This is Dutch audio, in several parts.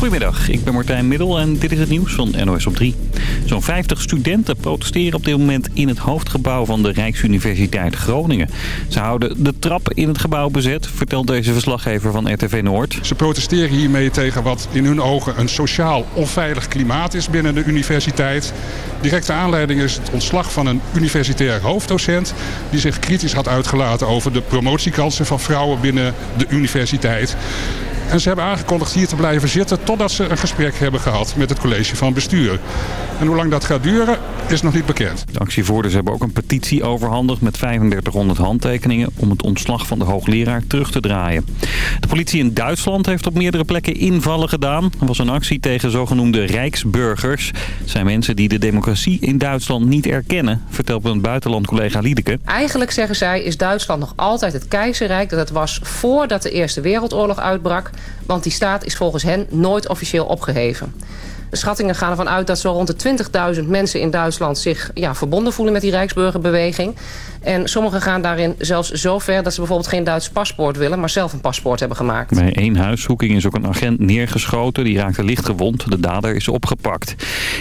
Goedemiddag, ik ben Martijn Middel en dit is het nieuws van NOS op 3. Zo'n 50 studenten protesteren op dit moment in het hoofdgebouw van de Rijksuniversiteit Groningen. Ze houden de trap in het gebouw bezet, vertelt deze verslaggever van RTV Noord. Ze protesteren hiermee tegen wat in hun ogen een sociaal onveilig klimaat is binnen de universiteit. Directe aanleiding is het ontslag van een universitair hoofddocent... die zich kritisch had uitgelaten over de promotiekansen van vrouwen binnen de universiteit. En ze hebben aangekondigd hier te blijven zitten totdat ze een gesprek hebben gehad met het college van bestuur. En hoe lang dat gaat duren is nog niet bekend. De actievoerders hebben ook een petitie overhandigd met 3500 handtekeningen om het ontslag van de hoogleraar terug te draaien. De politie in Duitsland heeft op meerdere plekken invallen gedaan. Er was een actie tegen zogenoemde rijksburgers. Het zijn mensen die de democratie in Duitsland niet erkennen, vertelt een buitenland collega Liedeke. Eigenlijk zeggen zij is Duitsland nog altijd het keizerrijk dat het was voordat de Eerste Wereldoorlog uitbrak. Want die staat is volgens hen nooit officieel opgeheven. De schattingen gaan ervan uit dat zo rond de 20.000 mensen in Duitsland zich ja, verbonden voelen met die Rijksburgerbeweging. En sommigen gaan daarin zelfs zo ver dat ze bijvoorbeeld geen Duits paspoort willen, maar zelf een paspoort hebben gemaakt. Bij één huiszoeking is ook een agent neergeschoten. Die raakte licht gewond. De dader is opgepakt.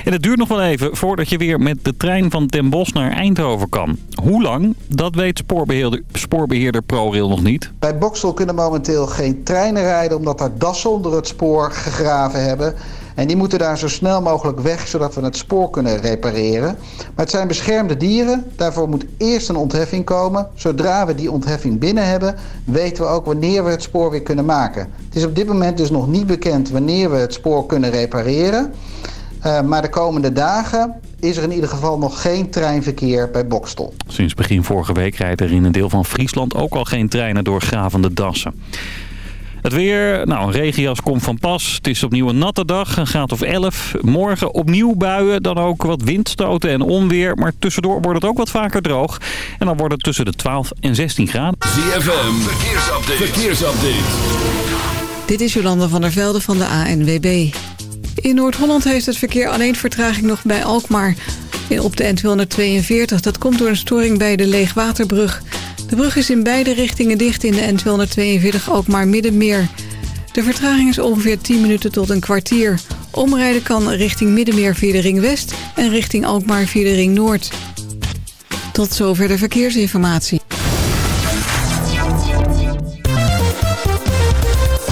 En het duurt nog wel even voordat je weer met de trein van Den Bosch naar Eindhoven kan. Hoe lang? Dat weet spoorbeheerder, spoorbeheerder ProRail nog niet. Bij Boksel kunnen momenteel geen treinen rijden omdat daar dassen onder het spoor gegraven hebben. En die moeten daar zo snel mogelijk weg, zodat we het spoor kunnen repareren. Maar het zijn beschermde dieren. Daarvoor moet eerst een ontheffing komen. Zodra we die ontheffing binnen hebben, weten we ook wanneer we het spoor weer kunnen maken. Het is op dit moment dus nog niet bekend wanneer we het spoor kunnen repareren. Uh, maar de komende dagen is er in ieder geval nog geen treinverkeer bij Bokstel. Sinds begin vorige week rijdt er in een deel van Friesland ook al geen treinen door gravende dassen. Het weer, nou een regenjas komt van pas. Het is opnieuw een natte dag, een graad of 11. Morgen opnieuw buien, dan ook wat windstoten en onweer. Maar tussendoor wordt het ook wat vaker droog. En dan wordt het tussen de 12 en 16 graden. ZFM, verkeersupdate. verkeersupdate. Dit is Jolanda van der Velde van de ANWB. In Noord-Holland heeft het verkeer alleen vertraging nog bij Alkmaar. Op de N242, dat komt door een storing bij de Leegwaterbrug... De brug is in beide richtingen dicht in de N242 ook maar Middenmeer. De vertraging is ongeveer 10 minuten tot een kwartier. Omrijden kan richting Middenmeer via de Ring West en richting Alkmaar via de Ring Noord. Tot zover de verkeersinformatie.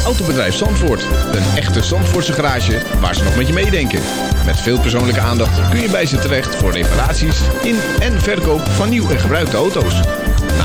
Autobedrijf Zandvoort. Een echte Zandvoortse garage waar ze nog met je meedenken. Met veel persoonlijke aandacht kun je bij ze terecht voor reparaties in en verkoop van nieuw en gebruikte auto's.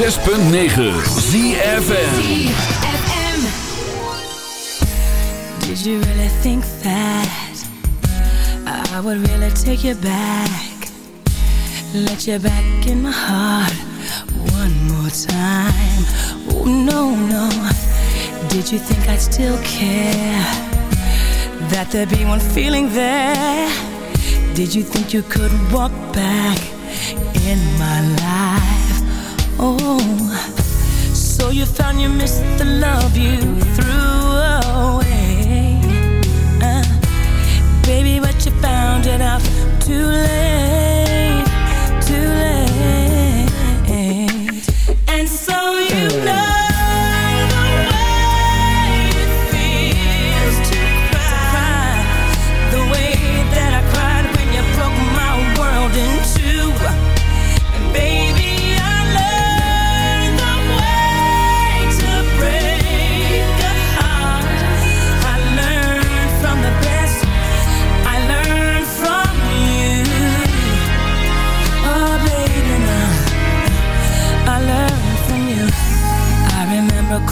106.9 ZFM. Did you really think that I would really take you back? Let you back in my heart one more time. Oh, no, no. Did you think I'd still care? That there'd be one feeling there? Did you think you could walk back in my life? Oh, so you found you missed the love you threw away. Uh, baby, but you found it out too late, too late. And so you know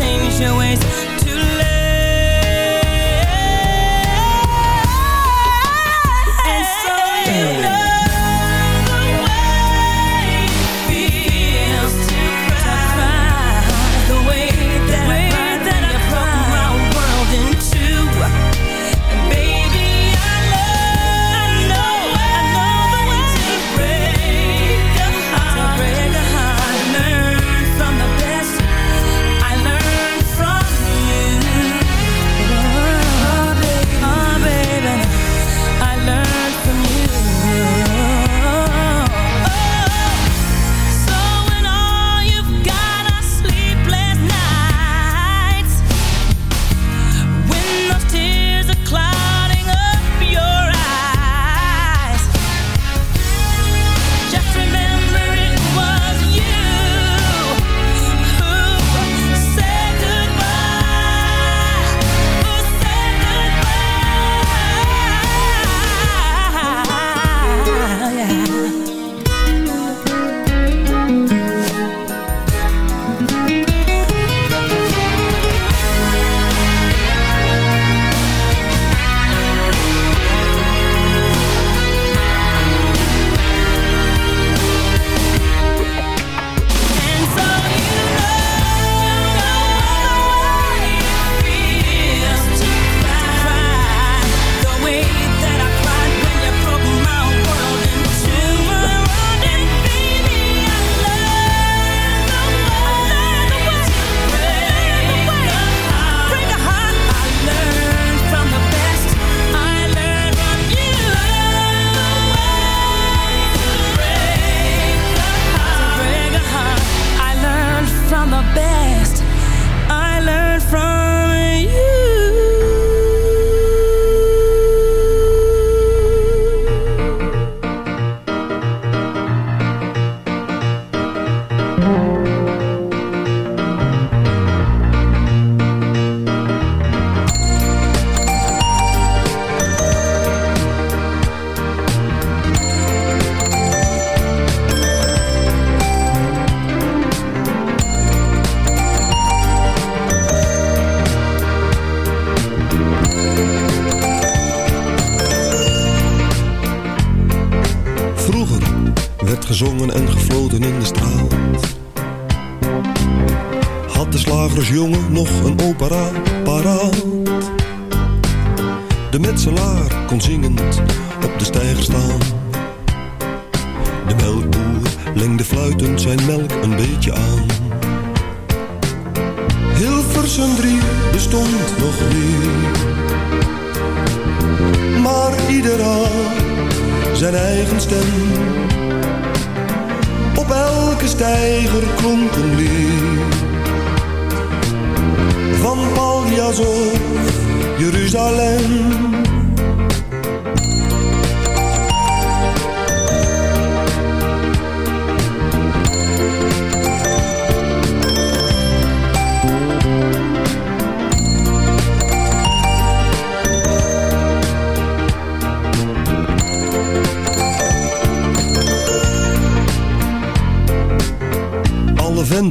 change your ways.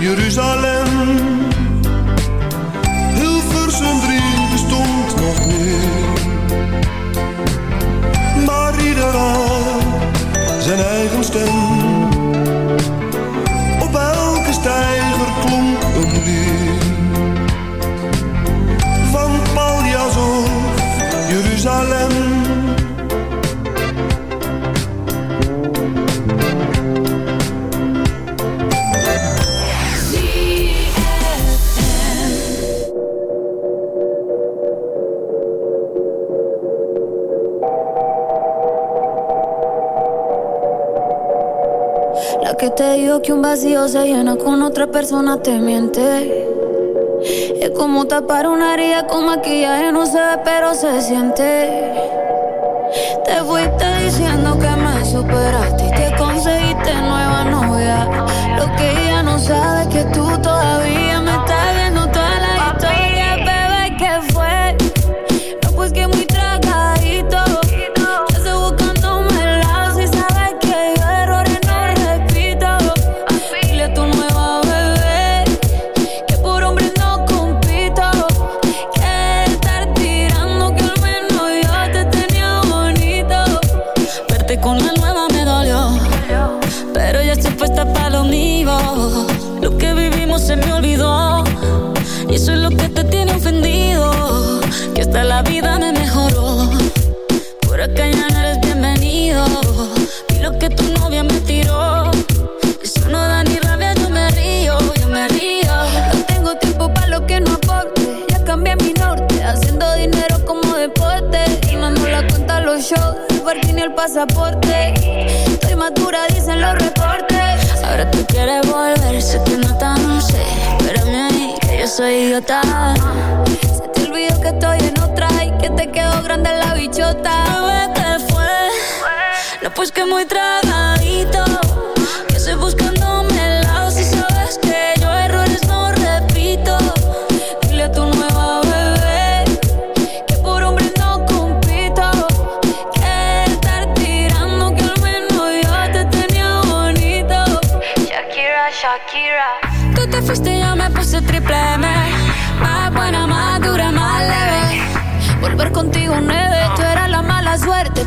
Jeruzalem. vacío se llena con otra persona, te miente. Es como tapar una herida con maquillaje, no se ve, pero se siente. Te fuiste diciendo que me superaste show, porque ni el pasaporte. Estoy madura, dicen los reportes. Ahora tú quieres volver, sé que no tan sé. Pero ahí, que yo soy idiota. Se te olvidó que estoy en otra y que te quedó grande la bichota. ¿Qué fue? No, pues que muy tragadito. Que se buscando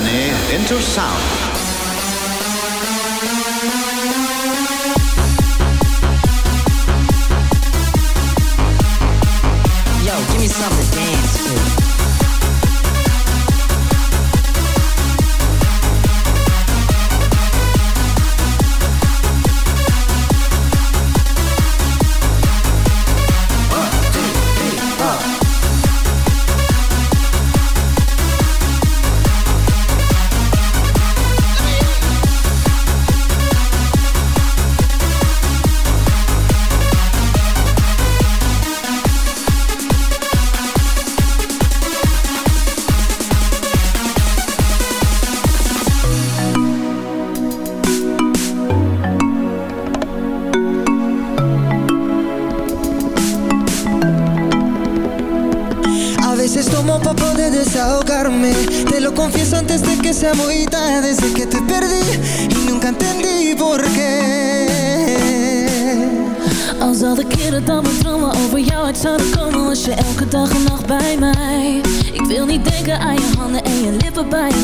Journey into sound.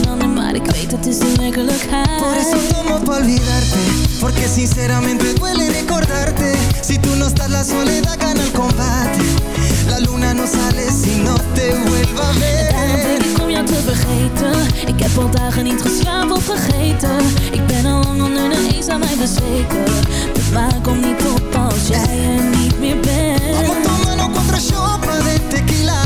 Handen Maar ik weet het is de werkelijkheid Por eso tomo pa' olvidarte Porque sinceramente duele recordarte Si tú no estás la soledad gana el combate La luna no sale si no te vuelva a ver. Daarom denk ik om jou te vergeten. Ik heb al dagen niet geslapen of vergeten. Ik ben al lang onder de eens aan mij bezweken. De maan komt niet op als jij er niet meer bent. Vamos tomando cuatro shots de tequila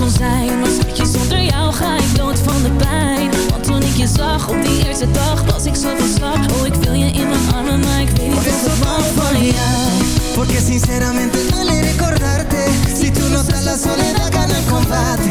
kon zijn Maar schatje, zonder jou ga ik dood van de pijn. Want toen ik je zag op die eerste dag Was ik zo van Oh, ik wil je in mijn armen Maar ik weet niet van jou. Porque sinceramente duele recordarte Si tú no estás la soledad gana el combate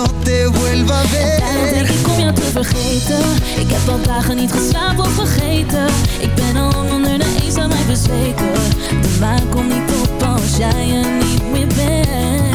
no te vuelva a denk ik om jou te vergeten. Ik heb al dagen niet geslapen of vergeten. Ik ben al onder de eens aan mij bezweken. De maan komt niet op als jij er niet meer bent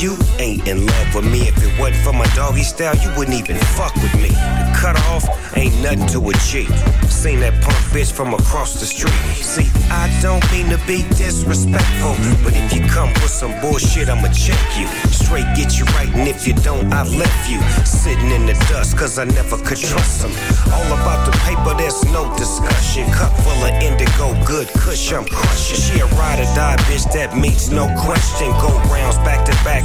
you ain't in love with me. If it wasn't for my doggy style, you wouldn't even fuck with me. The cut off ain't nothing to a G. Seen that punk bitch from across the street. See, I don't mean to be disrespectful, but if you come with some bullshit, I'ma check you. Straight get you right, and if you don't, I left you. Sitting in the dust, cause I never could trust them. All about the paper, there's no discussion. Cup full of indigo, good kush, I'm crushing. She a ride or die bitch, that meets no question. Go rounds back to back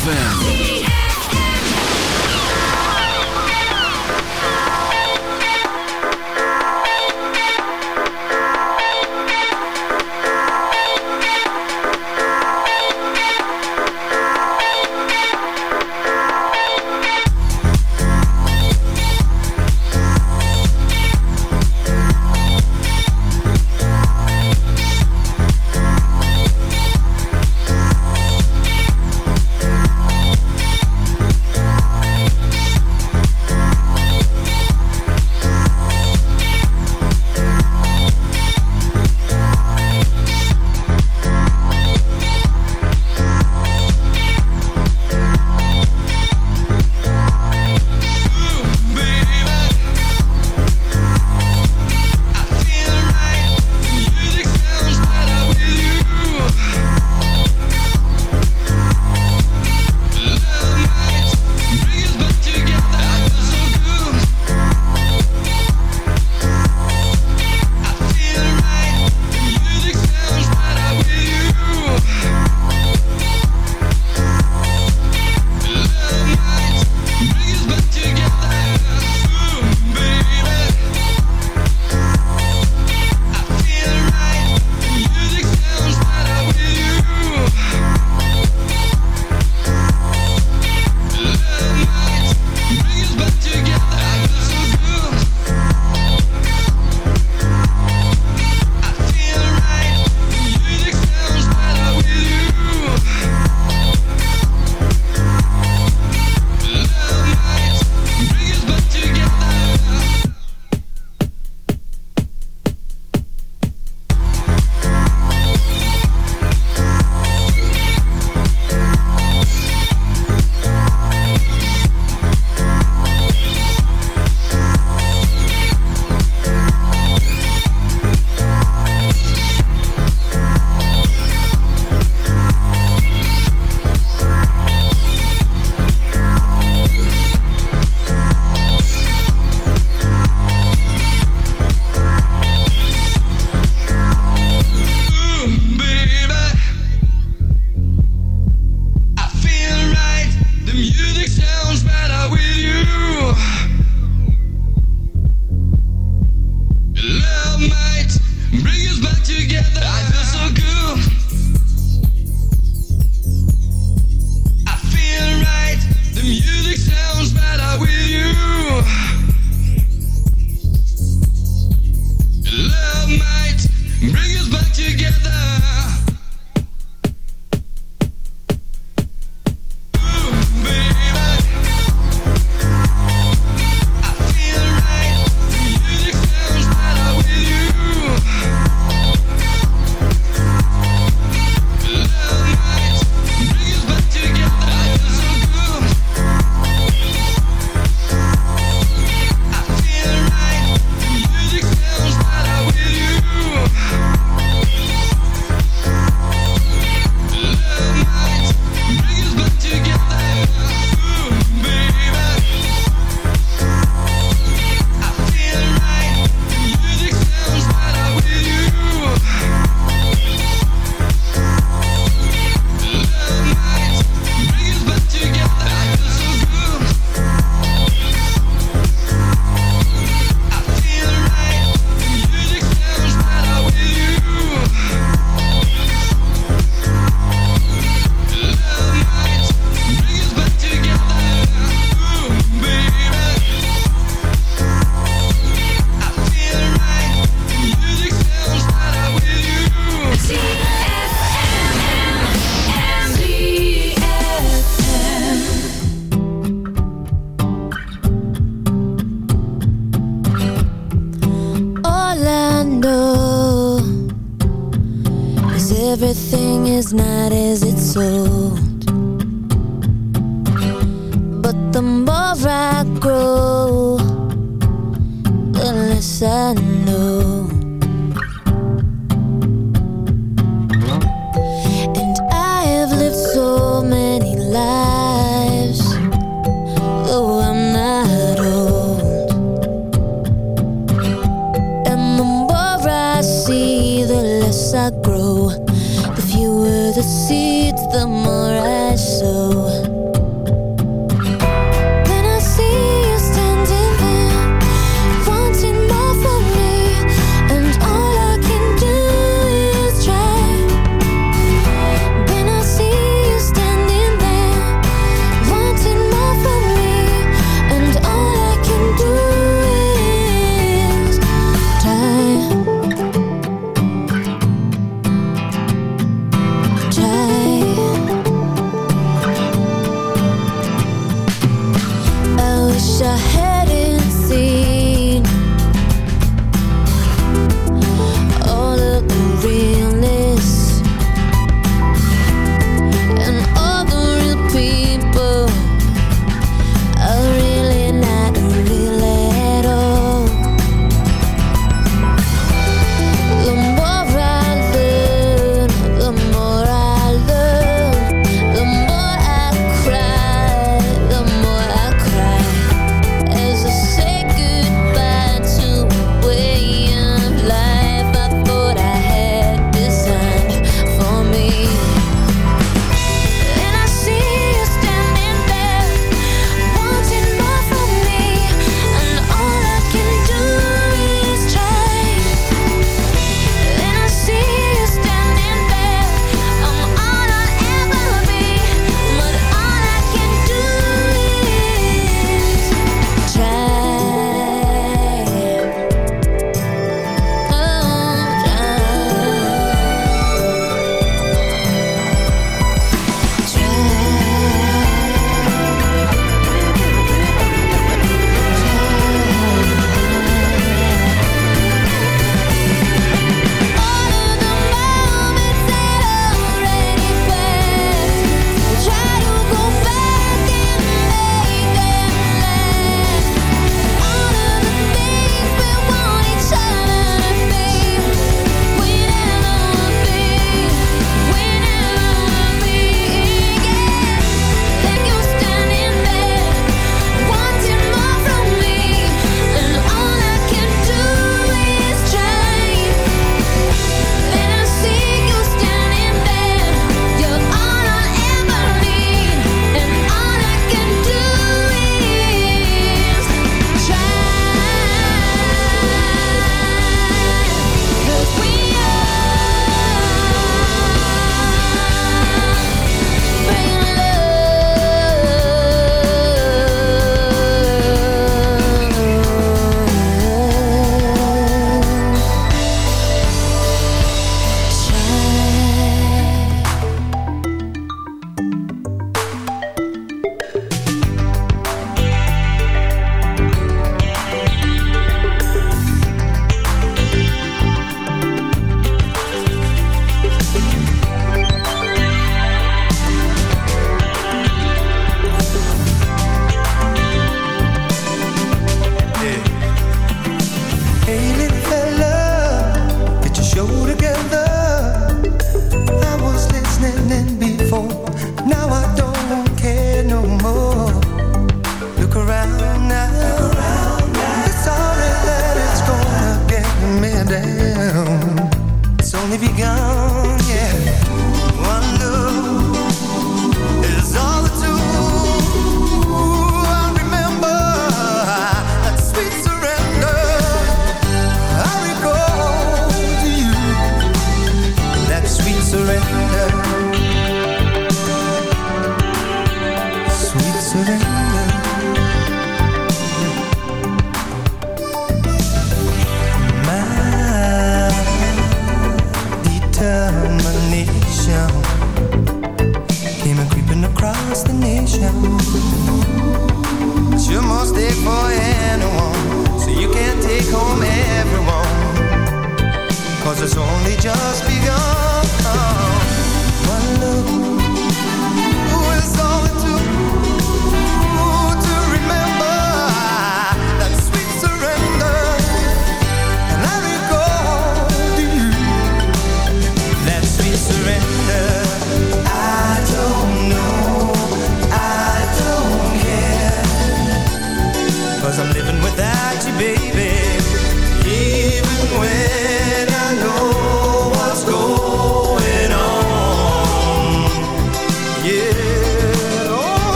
ZFM. Home everyone. Cause it's only just